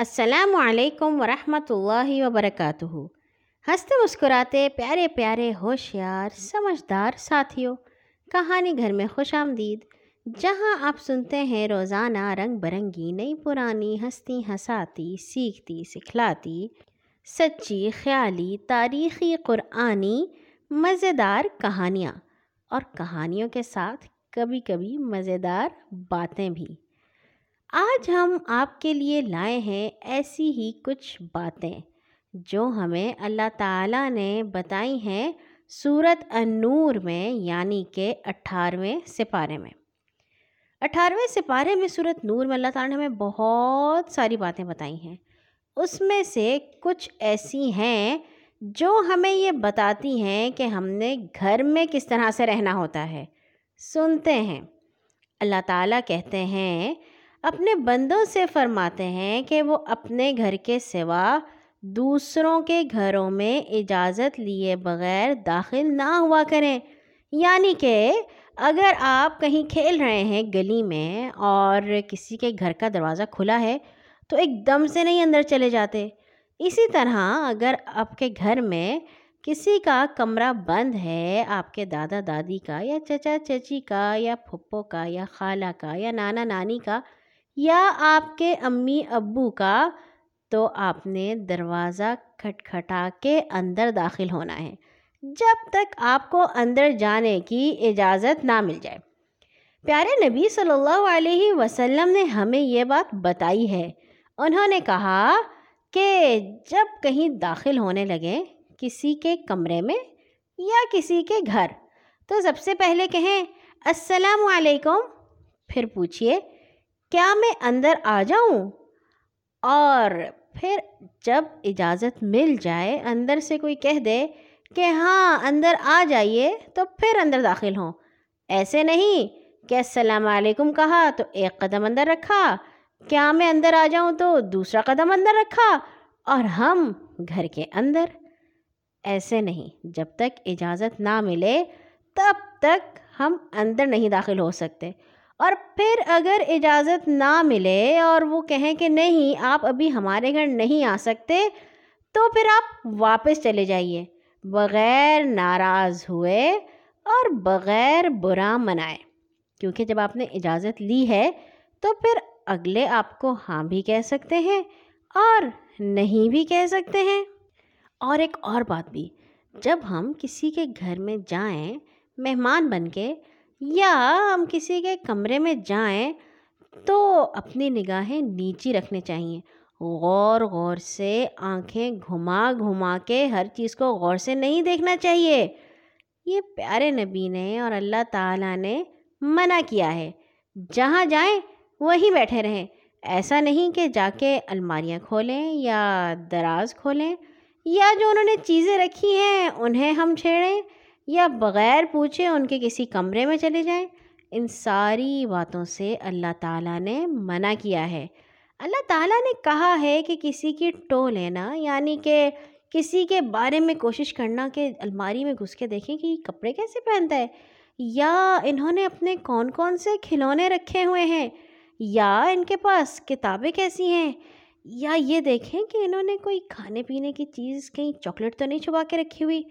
السلام علیکم ورحمۃ اللہ وبرکاتہ۔ ہنستے مسکراتے پیارے پیارے ہوشیار سمجھدار ساتھیوں، کہانی گھر میں خوش آمدید۔ جہاں آپ سنتے ہیں روزانہ رنگ برنگی، نئی پرانی ہستی ہساتی سیکھتی سکھلاتی، سچی خیالی، تاریخی قرآنی مزیدار کہانیاں۔ اور کہانیوں کے ساتھ کبھی کبھی مزیدار باتیں بھی۔ آج ہم آپ کے لیے لائے ہیں ایسی ہی کچھ باتیں جو ہمیں اللہ تعالیٰ نے بتائی ہیں صورت النور میں یعنی کہ اٹھارہویں سپارے میں۔ اٹھارہویں سپارے میں صورت نور میں اللہ تعالیٰ نے ہمیں بہت ساری باتیں بتائی ہیں۔ اس میں سے کچھ ایسی ہیں جو ہمیں یہ بتاتی ہیں کہ ہم نے گھر میں کس طرح سے رہنا ہوتا ہے۔ سنتے ہیں۔ اللہ تعالیٰ کہتے ہیں اپنے بندوں سے فرماتے ہیں کہ وہ اپنے گھر کے سوا دوسروں کے گھروں میں اجازت لیے بغیر داخل نہ ہوا کریں۔ یعنی کہ اگر آپ کہیں کھیل رہے ہیں گلی میں اور کسی کے گھر کا دروازہ کھلا ہے تو ایک دم سے نہیں اندر چلے جاتے۔ اسی طرح اگر آپ کے گھر میں کسی کا کمرہ بند ہے، آپ کے دادا دادی کا یا چچا چچی کا یا پھپھو کا یا خالہ کا یا نانا نانی کا یا آپ کے امی ابو کا، تو آپ نے دروازہ کھٹکھٹا کے اندر داخل ہونا ہے، جب تک آپ کو اندر جانے کی اجازت نہ مل جائے۔ پیارے نبی صلی اللہ علیہ وسلم نے ہمیں یہ بات بتائی ہے۔ انہوں نے کہا کہ جب کہیں داخل ہونے لگے کسی کے کمرے میں یا کسی کے گھر، تو سب سے پہلے کہیں، السلام علیکم پھر پوچھئے کیا میں اندر آ جاؤں؟ اور پھر جب اجازت مل جائے، اندر سے کوئی کہہ دے کہ ہاں اندر آ جائیے تو پھر اندر داخل ہوں۔ ایسے نہیں کہ السلام علیکم کہا تو ایک قدم اندر رکھا، کیا میں اندر آ جاؤں تو دوسرا قدم اندر رکھا، اور ہم گھر کے اندر۔ ایسے نہیں، جب تک اجازت نہ ملے تب تک ہم اندر نہیں داخل ہو سکتے۔ اور پھر اگر اجازت نہ ملے اور وہ کہیں کہ نہیں، آپ ابھی ہمارے گھر نہیں آ سکتے، تو پھر آپ واپس چلے جائیے۔ بغیر ناراض ہوئے اور بغیر برا منائے۔ کیونکہ جب آپ نے اجازت لی ہے، تو پھر اگلے آپ کو ہاں بھی کہہ سکتے ہیں اور نہیں بھی کہہ سکتے ہیں۔ اور ایک اور بات بھی، جب ہم کسی کے گھر میں جائیں، مہمان بن کے یا ہم کسی کے کمرے میں جائیں تو اپنی نگاہیں نیچی رکھنے چاہیے۔ غور غور سے آنکھیں گھما گھما کے ہر چیز کو غور سے نہیں دیکھنا چاہیے۔ یہ پیارے نبی نے اور اللہ تعالیٰ نے منع کیا ہے۔ جہاں جائیں وہیں بیٹھے رہیں۔ ایسا نہیں کہ جا کے الماریاں کھولیں یا دراز کھولیں یا جو انہوں نے چیزیں رکھی ہیں انہیں ہم چھیڑیں۔ یا بغیر پوچھے ان کے کسی کمرے میں چلے جائیں۔ ان ساری باتوں سے اللہ تعالیٰ نے منع کیا ہے۔ اللہ تعالیٰ نے کہا ہے کہ کسی کی ٹو لینا یعنی کہ کسی کے بارے میں کوشش کرنا کہ الماری میں گھس کے دیکھیں کہ یہ کپڑے کیسے پہنتا ہے۔ یا انہوں نے اپنے کون کون سے کھلونے رکھے ہوئے ہیں۔ یا ان کے پاس کتابیں کیسی ہیں۔ یا یہ دیکھیں کہ انہوں نے کوئی کھانے پینے کی چیز، کہیں چاکلیٹ تو نہیں چھپا کے رکھی ہوئی۔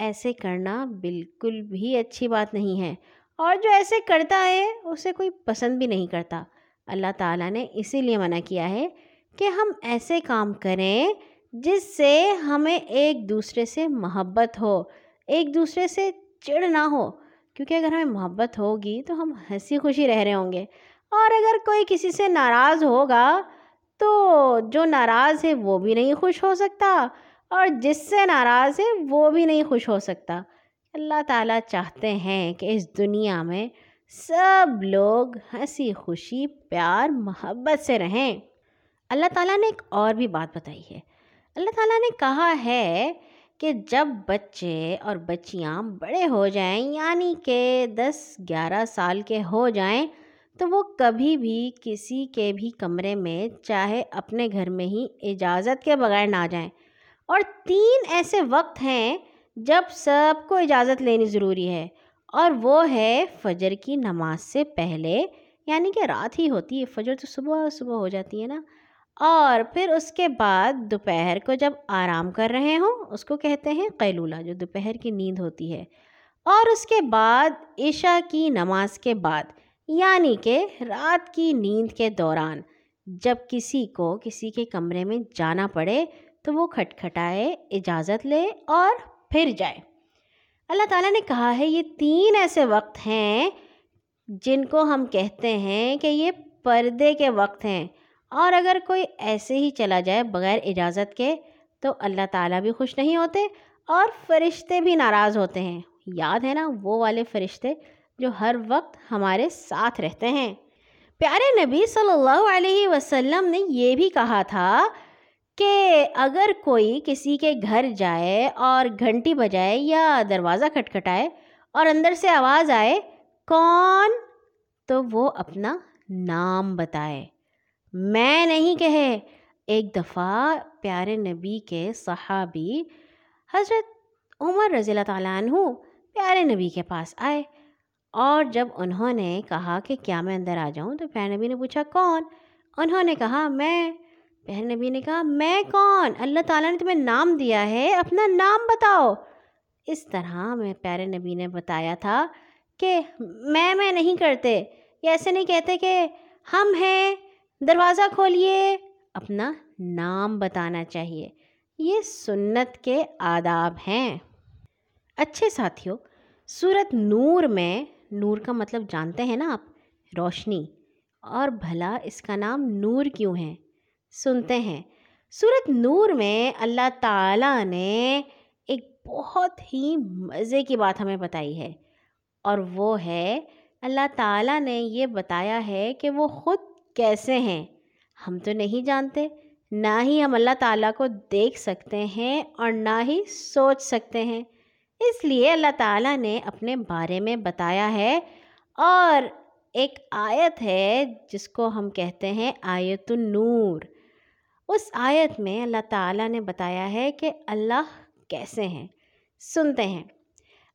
ایسے کرنا بالکل بھی اچھی بات نہیں ہے۔ اور جو ایسے کرتا ہے، اسے کوئی پسند بھی نہیں کرتا۔ اللہ تعالیٰ نے اسی لیے منع کیا ہے کہ ہم ایسے کام کریں جس سے ہمیں ایک دوسرے سے محبت ہو، ایک دوسرے سے چڑ نہ ہو۔ کیونکہ اگر ہمیں محبت ہوگی تو ہم ہنسی خوشی رہ رہے ہوں گے۔ اور اگر کوئی کسی سے ناراض ہوگا تو جو ناراض ہے وہ بھی نہیں خوش ہو سکتا۔ اور جس سے ناراض ہے، وہ بھی نہیں خوش ہو سکتا۔ اللہ تعالیٰ چاہتے ہیں کہ اس دنیا میں سب لوگ ہنسی، خوشی، پیار، محبت سے رہیں۔ اللہ تعالیٰ نے ایک اور بھی بات بتائی ہے۔ اللہ تعالیٰ نے کہا ہے کہ جب بچے اور بچیاں بڑے ہو جائیں یعنی کہ دس، گیارہ سال کے ہو جائیں، تو وہ کبھی بھی کسی کے بھی کمرے میں، چاہے اپنے گھر میں ہی اجازت کے بغیر نہ جائیں۔ اور تین ایسے وقت ہیں جب سب کو اجازت لینی ضروری ہے، اور وہ ہے فجر کی نماز سے پہلے یعنی کہ رات ہی ہوتی ہے، فجر تو صبح صبح ہو جاتی ہے نا۔ اور پھر اس کے بعد دوپہر کو جب آرام کر رہے ہوں، اس کو کہتے ہیں قیلولہ، جو دوپہر کی نیند ہوتی ہے۔ اور اس کے بعد عشاء کی نماز کے بعد یعنی کہ رات کی نیند کے دوران، جب کسی کو کسی کے کمرے میں جانا پڑے تو وہ کھٹکھٹائے، اجازت لے اور پھر جائے۔ اللہ تعالیٰ نے کہا ہے، یہ تین ایسے وقت ہیں جن کو ہم کہتے ہیں کہ یہ پردے کے وقت ہیں۔ اور اگر کوئی ایسے ہی چلا جائے بغیر اجازت کے، تو اللہ تعالیٰ بھی خوش نہیں ہوتے اور فرشتے بھی ناراض ہوتے ہیں۔ یاد ہے نا وہ والے فرشتے جو ہر وقت ہمارے ساتھ رہتے ہیں۔ پیارے نبی صلی اللہ علیہ وسلم نے یہ بھی کہا تھا کہ اگر کوئی کسی کے گھر جائے اور گھنٹی بجائے یا دروازہ کھٹکھٹائے اور اندر سے آواز آئے، کون؟ تو وہ اپنا نام بتائے۔ میں نہیں کہے۔ ایک دفعہ پیارے نبی کے صحابی حضرت عمر رضی اللہ تعالیٰ عنہ پیارے نبی کے پاس آئے اور جب انہوں نے کہا کہ کیا میں اندر آ جاؤں تو پیارے نبی نے پوچھا، کون؟ انہوں نے کہا، میں پیارے نبی نے کہا، میں کون؟ اللہ تعالیٰ نے تمہیں نام دیا ہے، اپنا نام بتاؤ۔ اس طرح میں پیارے نبی نے بتایا تھا کہ میں میں نہیں کرتے۔ یہ ایسے نہیں کہتے کہ ہم ہیں، دروازہ کھولیے، اپنا نام بتانا چاہیے۔ یہ سنت کے آداب ہیں۔ اچھے ساتھیوں صورت نور میں، نور کا مطلب جانتے ہیں نا آپ؟ روشنی۔ اور بھلا اس کا نام نور کیوں ہے؟ سنتے ہیں۔ صورت نور میں اللہ تعالیٰ نے ایک بہت ہی مزے کی بات ہمیں بتائی ہے۔ اور وہ ہے، اللہ تعالیٰ نے یہ بتایا ہے کہ وہ خود کیسے ہیں۔ ہم تو نہیں جانتے، نہ ہی ہم اللہ تعالیٰ کو دیکھ سکتے ہیں اور نہ ہی سوچ سکتے ہیں۔ اس لیے اللہ تعالیٰ نے اپنے بارے میں بتایا ہے۔ اور ایک آیت ہے جس کو ہم کہتے ہیں آیت النور۔ اس آیت میں اللہ تعالیٰ نے بتایا ہے کہ اللہ کیسے ہیں؟ سنتے ہیں۔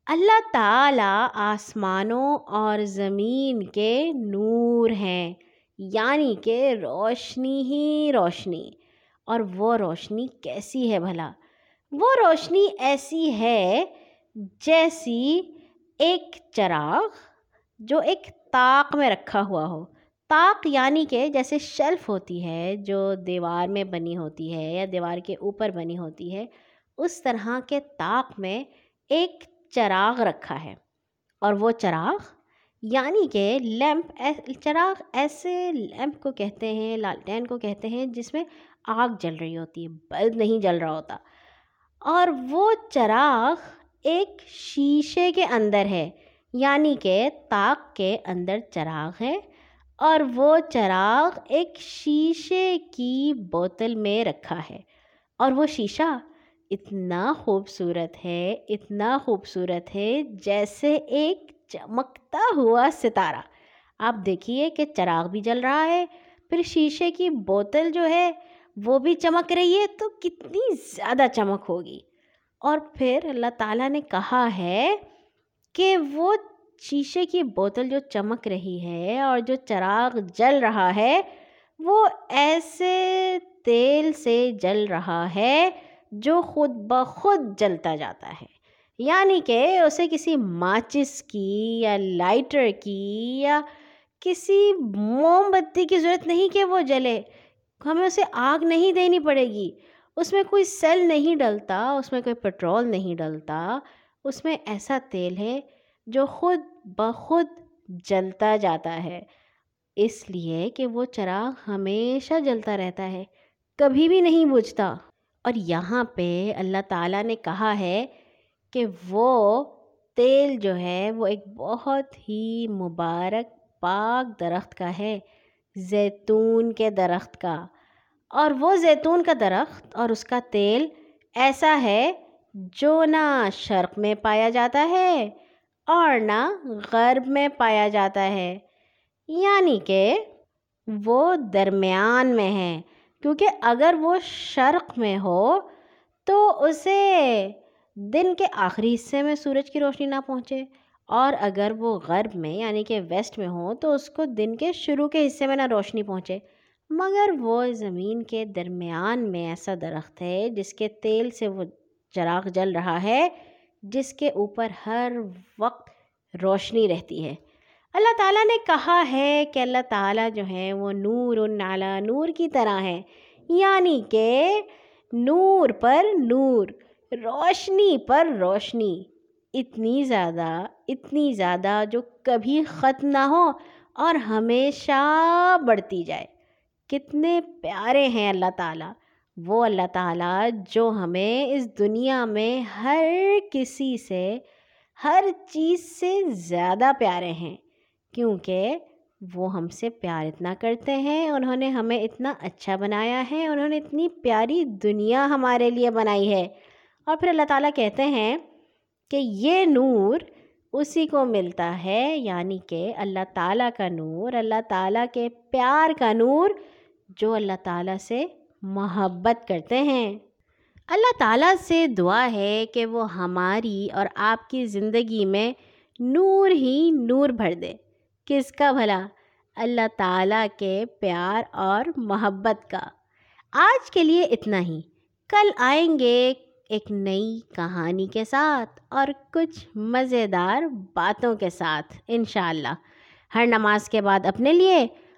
اللہ تعالیٰ آسمانوں اور زمین کے نور ہیں یعنی کہ روشنی ہی روشنی۔ اور وہ روشنی کیسی ہے بھلا؟ وہ روشنی ایسی ہے جیسی ایک چراغ جو ایک طاق میں رکھا ہوا ہو۔ طاق یعنی کہ جیسے شیلف ہوتی ہے، جو دیوار میں بنی ہوتی ہے یا دیوار کے اوپر بنی ہوتی ہے، اس طرح کے طاق میں ایک چراغ رکھا ہے۔ اور وہ چراغ یعنی کہ لیمپ چراغ ایسے لیمپ کو کہتے ہیں، لالٹین کو کہتے ہیں، جس میں آگ جل رہی ہوتی ہے، بلب نہیں جل رہا ہوتا۔ اور وہ چراغ ایک شیشے کے اندر ہے یعنی کہ طاق کے اندر چراغ ہے۔ اور وہ چراغ ایک شیشے کی بوتل میں رکھا ہے۔ اور وہ شیشہ اتنا خوبصورت ہے، اتنا خوبصورت ہے جیسے ایک چمکتا ہوا ستارہ۔ آپ دیکھیے کہ چراغ بھی جل رہا ہے، پھر شیشے کی بوتل جو ہے وہ بھی چمک رہی ہے تو کتنی زیادہ چمک ہوگی۔ اور پھر اللہ تعالیٰ نے کہا ہے کہ وہ شیشے کی بوتل جو چمک رہی ہے اور جو چراغ جل رہا ہے، وہ ایسے تیل سے جل رہا ہے جو خود بخود جلتا جاتا ہے۔ یعنی کہ اسے کسی ماچس کی یا لائٹر کی یا کسی موم بتی کی ضرورت نہیں کہ وہ جلے۔ ہمیں اسے آگ نہیں دینی پڑے گی۔ اس میں کوئی سیل نہیں ڈلتا، اس میں کوئی پٹرول نہیں ڈلتا، اس میں ایسا تیل ہے جو خود بخود جلتا جاتا ہے۔ اس لیے کہ وہ چراغ ہمیشہ جلتا رہتا ہے، کبھی بھی نہیں بجھتا۔ اور یہاں پہ اللہ تعالیٰ نے کہا ہے کہ وہ تیل جو ہے، وہ ایک بہت ہی مبارک پاک درخت کا ہے، زیتون کے درخت کا۔ اور وہ زیتون کا درخت اور اس کا تیل ایسا ہے جو نہ شرق میں پایا جاتا ہے۔ اور نہ غرب میں پایا جاتا ہے۔ یعنی کہ وہ درمیان میں ہے، کیونکہ اگر وہ شرق میں ہو تو اسے دن کے آخری حصے میں سورج کی روشنی نہ پہنچے۔ اور اگر وہ غرب میں یعنی کہ ویسٹ میں ہو، تو اس کو دن کے شروع کے حصے میں نہ روشنی پہنچے۔ مگر وہ زمین کے درمیان میں ایسا درخت ہے جس کے تیل سے وہ چراغ جل رہا ہے۔ جس کے اوپر ہر وقت روشنی رہتی ہے۔ اللہ تعالیٰ نے کہا ہے کہ اللہ تعالیٰ جو ہے وہ نور النالا نور کی طرح ہے۔ یعنی کہ نور پر نور، روشنی پر روشنی۔ اتنی زیادہ اتنی زیادہ جو کبھی ختم نہ ہو اور ہمیشہ بڑھتی جائے۔ کتنے پیارے ہیں اللہ تعالیٰ۔ وہ اللہ تعالیٰ جو ہمیں اس دنیا میں ہر کسی سے، ہر چیز سے زیادہ پیارے ہیں، کیونکہ وہ ہم سے پیار اتنا کرتے ہیں، انہوں نے ہمیں اتنا اچھا بنایا ہے، انہوں نے اتنی پیاری دنیا ہمارے لیے بنائی ہے۔ اور پھر اللہ تعالیٰ کہتے ہیں کہ یہ نور اسی کو ملتا ہے یعنی کہ اللہ تعالیٰ کا نور، اللہ تعالیٰ کے پیار کا نور جو اللہ تعالیٰ سے محبت کرتے ہیں۔ اللہ تعالیٰ سے دعا ہے کہ وہ ہماری اور آپ کی زندگی میں نور ہی نور بھر دے۔ کس کا بھلا؟ اللہ تعالیٰ کے پیار اور محبت کا۔ آج کے لیے اتنا ہی۔ کل آئیں گے ایک نئی کہانی کے ساتھ اور کچھ مزیدار باتوں کے ساتھ انشاءاللہ۔ ہر نماز کے بعد اپنے لیے